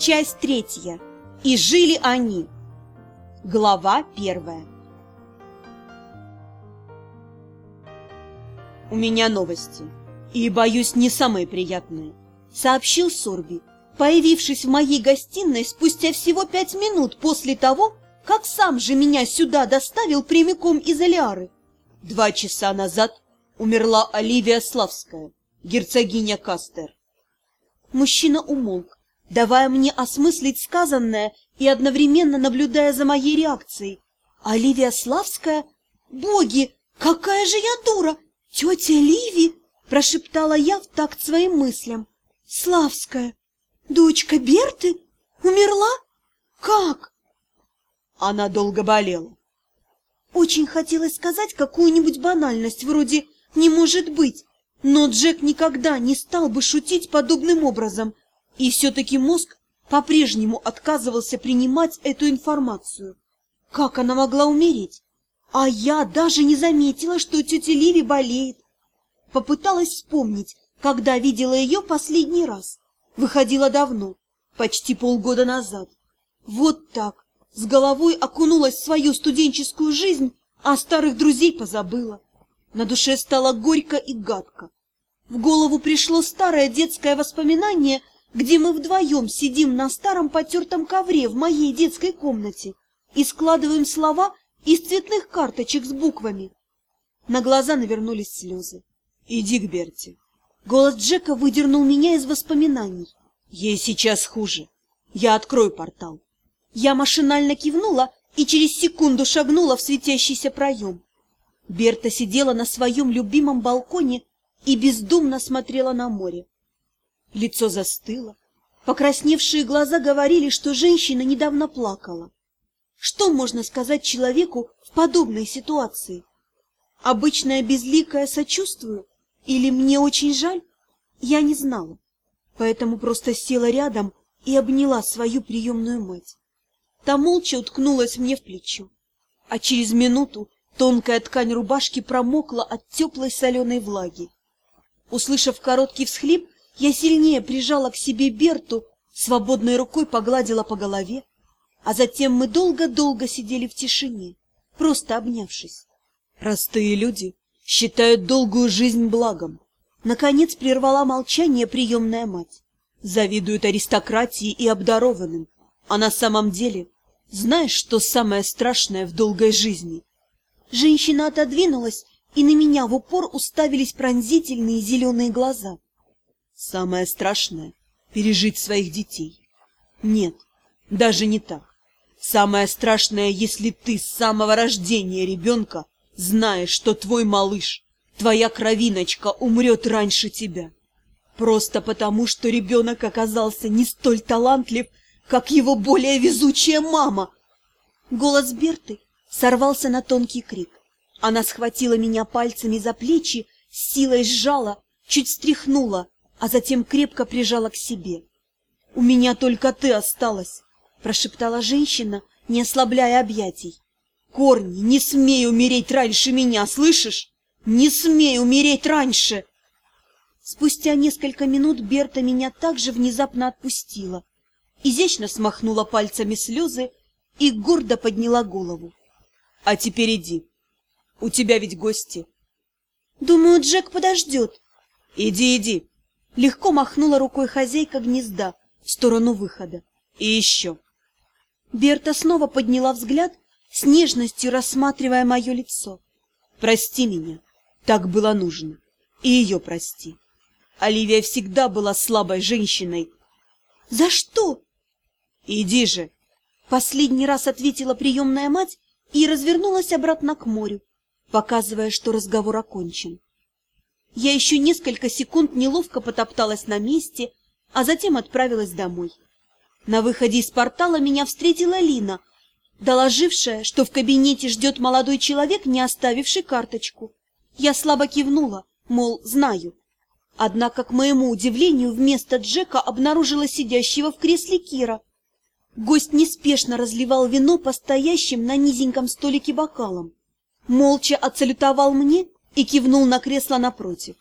Часть третья. И жили они. Глава первая. У меня новости. И, боюсь, не самые приятные. Сообщил Сорби, появившись в моей гостиной спустя всего пять минут после того, как сам же меня сюда доставил прямиком из Алиары. Два часа назад умерла Оливия Славская, герцогиня Кастер. Мужчина умолк, давая мне осмыслить сказанное и одновременно наблюдая за моей реакцией. Оливия Славская? Боги, какая же я дура! Тетя Ливи! Прошептала я в такт своим мыслям. Славская, дочка Берты, умерла? Как? Она долго болела. Очень хотелось сказать какую-нибудь банальность вроде «не может быть», но Джек никогда не стал бы шутить подобным образом, и все-таки мозг по-прежнему отказывался принимать эту информацию. Как она могла умереть? А я даже не заметила, что тетя Ливи болеет. Попыталась вспомнить, когда видела ее последний раз. Выходила давно, почти полгода назад. Вот так, с головой окунулась в свою студенческую жизнь, а старых друзей позабыла. На душе стало горько и гадко. В голову пришло старое детское воспоминание, где мы вдвоем сидим на старом потертом ковре в моей детской комнате и складываем слова из цветных карточек с буквами. На глаза навернулись слезы. «Иди к Берти». Голос Джека выдернул меня из воспоминаний. «Ей сейчас хуже. Я открою портал». Я машинально кивнула и через секунду шагнула в светящийся проем. Берта сидела на своем любимом балконе и бездумно смотрела на море. Лицо застыло. Покрасневшие глаза говорили, что женщина недавно плакала. Что можно сказать человеку в подобной ситуации? Обычное безликое сочувствую или мне очень жаль? Я не знала, поэтому просто села рядом и обняла свою приемную мать. Та молча уткнулась мне в плечо, а через минуту Тонкая ткань рубашки промокла от теплой соленой влаги. Услышав короткий всхлип, я сильнее прижала к себе Берту, свободной рукой погладила по голове, а затем мы долго-долго сидели в тишине, просто обнявшись. Простые люди считают долгую жизнь благом. Наконец прервала молчание приемная мать. Завидуют аристократии и обдарованным. А на самом деле, знаешь, что самое страшное в долгой жизни? Женщина отодвинулась, и на меня в упор уставились пронзительные зеленые глаза. Самое страшное — пережить своих детей. Нет, даже не так. Самое страшное, если ты с самого рождения ребенка знаешь, что твой малыш, твоя кровиночка умрет раньше тебя. Просто потому, что ребенок оказался не столь талантлив, как его более везучая мама. Голос Берты сорвался на тонкий крик. Она схватила меня пальцами за плечи, силой сжала, чуть стряхнула, а затем крепко прижала к себе. — У меня только ты осталась, — прошептала женщина, не ослабляя объятий. — Корни, не смей умереть раньше меня, слышишь? Не смей умереть раньше! Спустя несколько минут Берта меня также внезапно отпустила, изящно смахнула пальцами слезы и гордо подняла голову. А теперь иди. У тебя ведь гости. Думаю, Джек подождет. Иди, иди. Легко махнула рукой хозяйка гнезда в сторону выхода. И еще. Берта снова подняла взгляд, с нежностью рассматривая мое лицо. Прости меня, так было нужно. И ее прости. Оливия всегда была слабой женщиной. За что? Иди же. Последний раз ответила приемная мать и развернулась обратно к морю, показывая, что разговор окончен. Я еще несколько секунд неловко потопталась на месте, а затем отправилась домой. На выходе из портала меня встретила Лина, доложившая, что в кабинете ждет молодой человек, не оставивший карточку. Я слабо кивнула, мол, знаю. Однако, к моему удивлению, вместо Джека обнаружила сидящего в кресле Кира — Гость неспешно разливал вино по стоящим на низеньком столике бокалам. Молча отсалютовал мне и кивнул на кресло напротив.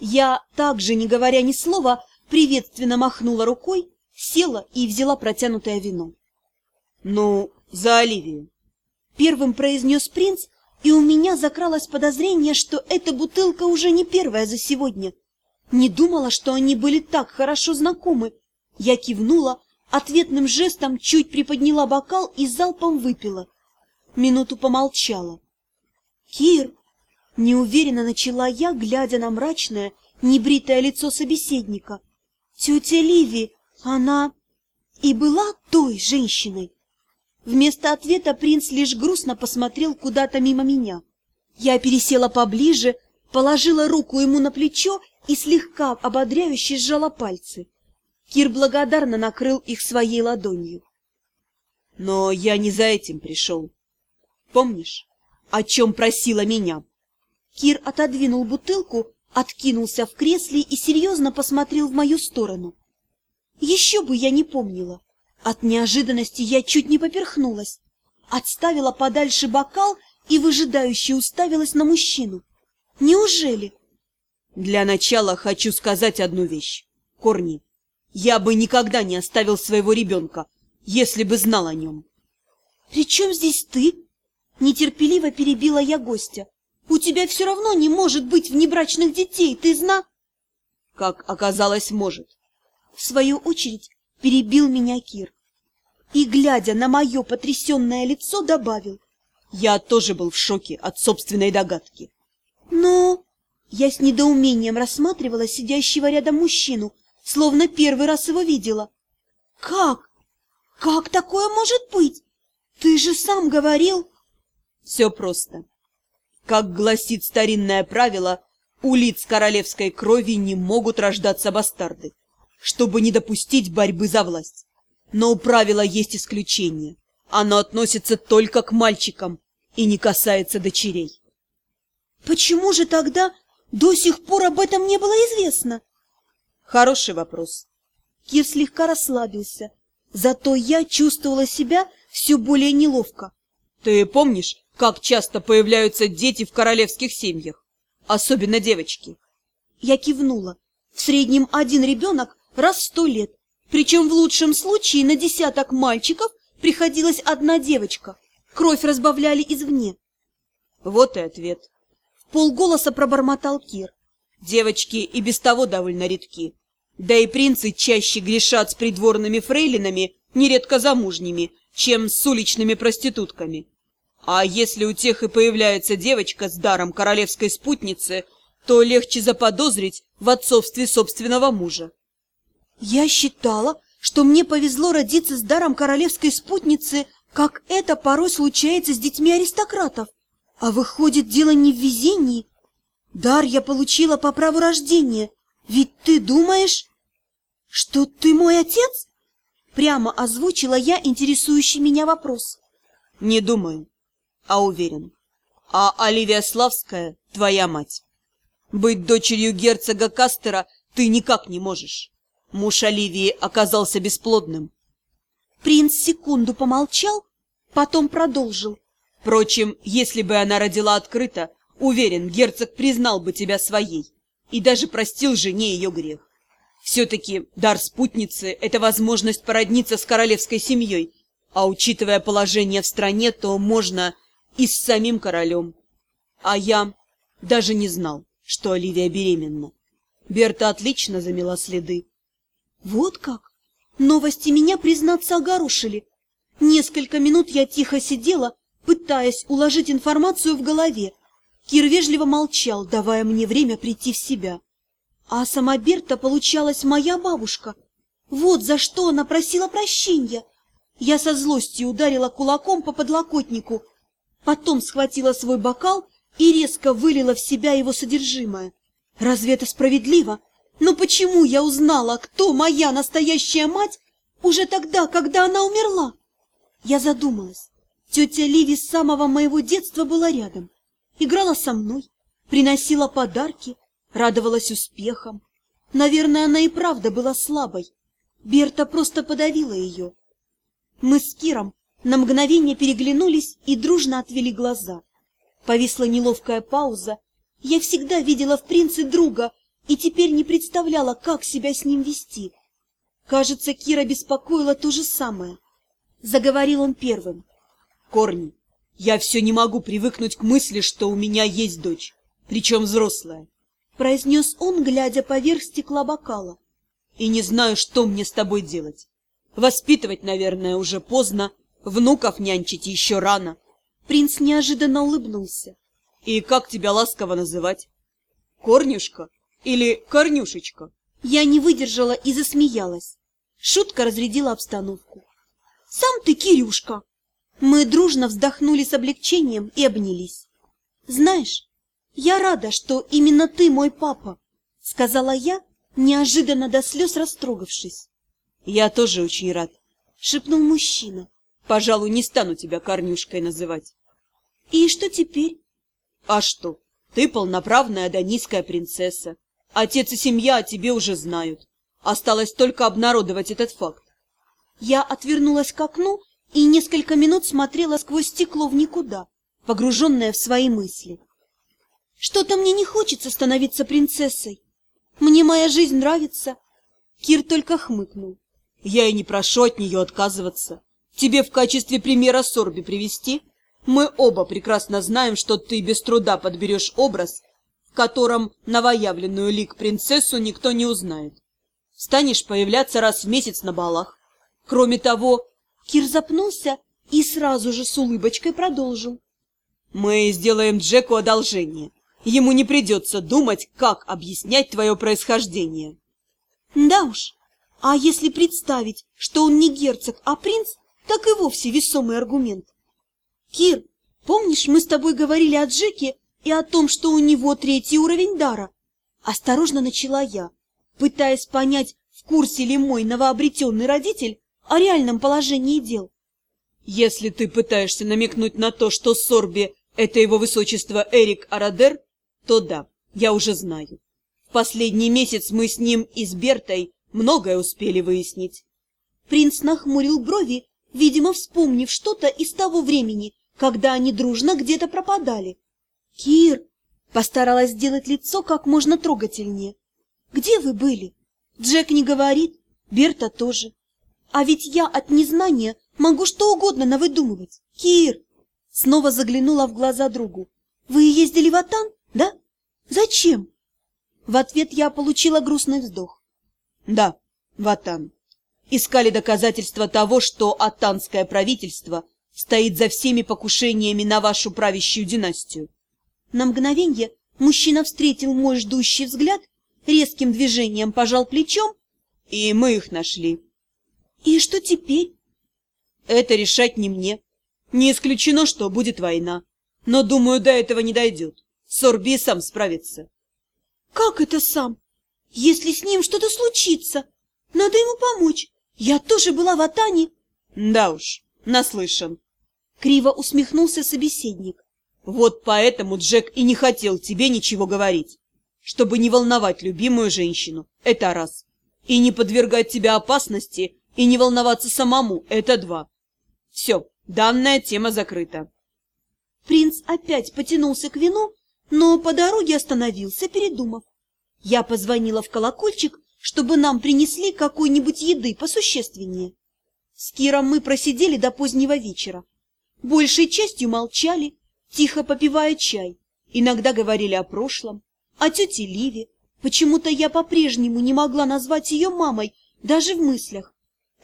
Я, также не говоря ни слова, приветственно махнула рукой села и взяла протянутое вино. «Ну, за Оливию!» Первым произнес принц, и у меня закралось подозрение, что эта бутылка уже не первая за сегодня. Не думала, что они были так хорошо знакомы. Я кивнула, ответным жестом чуть приподняла бокал и залпом выпила. Минуту помолчала. «Кир!» — неуверенно начала я, глядя на мрачное, небритое лицо собеседника. «Тетя Ливи, она и была той женщиной?» Вместо ответа принц лишь грустно посмотрел куда-то мимо меня. Я пересела поближе, положила руку ему на плечо и слегка ободряюще сжала пальцы. Кир благодарно накрыл их своей ладонью. Но я не за этим пришел. Помнишь, о чем просила меня? Кир отодвинул бутылку, откинулся в кресле и серьезно посмотрел в мою сторону. Еще бы я не помнила. От неожиданности я чуть не поперхнулась. Отставила подальше бокал и выжидающе уставилась на мужчину. Неужели? Для начала хочу сказать одну вещь. Корни, я бы никогда не оставил своего ребенка, если бы знал о нем. При чем здесь ты? Нетерпеливо перебила я гостя. У тебя все равно не может быть внебрачных детей, ты зна... Как оказалось, может. В свою очередь перебил меня Кир. И, глядя на мое потрясенное лицо, добавил. Я тоже был в шоке от собственной догадки. Но... Я с недоумением рассматривала сидящего рядом мужчину, словно первый раз его видела. Как? Как такое может быть? Ты же сам говорил... Все просто. Как гласит старинное правило, у лиц королевской крови не могут рождаться бастарды чтобы не допустить борьбы за власть. Но у правила есть исключение. Оно относится только к мальчикам и не касается дочерей. Почему же тогда до сих пор об этом не было известно? Хороший вопрос. Кир слегка расслабился, зато я чувствовала себя все более неловко. Ты помнишь, как часто появляются дети в королевских семьях? Особенно девочки. Я кивнула. В среднем один ребенок раз в сто лет. Причем в лучшем случае на десяток мальчиков приходилась одна девочка. Кровь разбавляли извне. Вот и ответ. В полголоса пробормотал Кир. Девочки и без того довольно редки. Да и принцы чаще грешат с придворными фрейлинами, нередко замужними, чем с уличными проститутками. А если у тех и появляется девочка с даром королевской спутницы, то легче заподозрить в отцовстве собственного мужа. Я считала, что мне повезло родиться с даром королевской спутницы, как это порой случается с детьми аристократов. А выходит, дело не в везении. Дар я получила по праву рождения. Ведь ты думаешь, что ты мой отец? Прямо озвучила я интересующий меня вопрос. Не думаю, а уверен. А Оливия Славская – твоя мать. Быть дочерью герцога Кастера ты никак не можешь. Муж Оливии оказался бесплодным. Принц секунду помолчал, потом продолжил. Впрочем, если бы она родила открыто, уверен, герцог признал бы тебя своей и даже простил жене ее грех. Все-таки дар спутницы – это возможность породниться с королевской семьей, а учитывая положение в стране, то можно и с самим королем. А я даже не знал, что Оливия беременна. Берта отлично замела следы. Вот как? Новости меня, признаться, огорошили. Несколько минут я тихо сидела, пытаясь уложить информацию в голове. Кир вежливо молчал, давая мне время прийти в себя. А сама Берта получалась моя бабушка. Вот за что она просила прощения. Я со злостью ударила кулаком по подлокотнику, потом схватила свой бокал и резко вылила в себя его содержимое. Разве это справедливо? Но почему я узнала, кто моя настоящая мать уже тогда, когда она умерла? Я задумалась. Тетя Ливи с самого моего детства была рядом. Играла со мной, приносила подарки, радовалась успехам. Наверное, она и правда была слабой. Берта просто подавила ее. Мы с Киром на мгновение переглянулись и дружно отвели глаза. Повисла неловкая пауза. Я всегда видела в принце друга, и теперь не представляла, как себя с ним вести. Кажется, Кира беспокоила то же самое. Заговорил он первым. Корни, я все не могу привыкнуть к мысли, что у меня есть дочь, причем взрослая. Произнес он, глядя поверх стекла бокала. И не знаю, что мне с тобой делать. Воспитывать, наверное, уже поздно, внуков нянчить еще рано. Принц неожиданно улыбнулся. И как тебя ласково называть? Корнюшка или Корнюшечка? Я не выдержала и засмеялась. Шутка разрядила обстановку. «Сам ты, Кирюшка!» Мы дружно вздохнули с облегчением и обнялись. «Знаешь, я рада, что именно ты мой папа», — сказала я, неожиданно до слез растрогавшись. «Я тоже очень рад», — шепнул мужчина. «Пожалуй, не стану тебя Корнюшкой называть». «И что теперь?» «А что? Ты полноправная данийская принцесса. Отец и семья о тебе уже знают. Осталось только обнародовать этот факт. Я отвернулась к окну и несколько минут смотрела сквозь стекло в никуда, погруженная в свои мысли. Что-то мне не хочется становиться принцессой. Мне моя жизнь нравится. Кир только хмыкнул. Я и не прошу от нее отказываться. Тебе в качестве примера Сорби привести? Мы оба прекрасно знаем, что ты без труда подберешь образ, в котором новоявленную лик-принцессу никто не узнает. Станешь появляться раз в месяц на балах. Кроме того, Кир запнулся и сразу же с улыбочкой продолжил. Мы сделаем Джеку одолжение. Ему не придется думать, как объяснять твое происхождение. Да уж, а если представить, что он не герцог, а принц, так и вовсе весомый аргумент. Кир, помнишь, мы с тобой говорили о Джеке и о том, что у него третий уровень дара. Осторожно начала я, пытаясь понять, в курсе ли мой новообретенный родитель о реальном положении дел. Если ты пытаешься намекнуть на то, что Сорби — это его высочество Эрик Арадер, то да, я уже знаю. В последний месяц мы с ним и с Бертой многое успели выяснить. Принц нахмурил брови, видимо, вспомнив что-то из того времени, когда они дружно где-то пропадали. «Кир!» — постаралась сделать лицо как можно трогательнее. «Где вы были? Джек не говорит, Берта тоже. А ведь я от незнания могу что угодно навыдумывать. Кир!» Снова заглянула в глаза другу. «Вы ездили в Атан, да? Зачем?» В ответ я получила грустный вздох. «Да, в Атан. Искали доказательства того, что атанское правительство стоит за всеми покушениями на вашу правящую династию. На мгновенье мужчина встретил мой ждущий взгляд, резким движением пожал плечом, и мы их нашли. И что теперь? Это решать не мне. Не исключено, что будет война. Но, думаю, до этого не дойдет. Сорби сам справится. Как это сам? Если с ним что-то случится, надо ему помочь. Я тоже была в Атане. Да уж, наслышан. Криво усмехнулся собеседник. Вот поэтому Джек и не хотел тебе ничего говорить. Чтобы не волновать любимую женщину, это раз. И не подвергать тебя опасности, и не волноваться самому, это два. Все, данная тема закрыта. Принц опять потянулся к вину, но по дороге остановился, передумав. Я позвонила в колокольчик, чтобы нам принесли какой-нибудь еды посущественнее. С Киром мы просидели до позднего вечера. Большей частью молчали, тихо попивая чай. Иногда говорили о прошлом, о тете Ливе. Почему-то я по-прежнему не могла назвать ее мамой, даже в мыслях.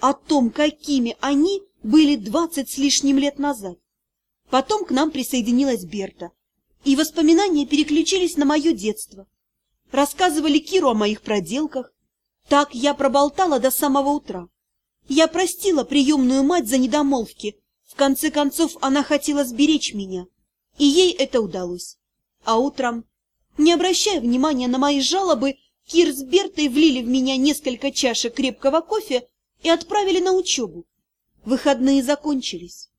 О том, какими они были двадцать с лишним лет назад. Потом к нам присоединилась Берта, и воспоминания переключились на мое детство. Рассказывали Киру о моих проделках. Так я проболтала до самого утра. Я простила приемную мать за недомолвки. В конце концов, она хотела сберечь меня. И ей это удалось. А утром, не обращая внимания на мои жалобы, Кир с Бертой влили в меня несколько чашек крепкого кофе и отправили на учебу. Выходные закончились.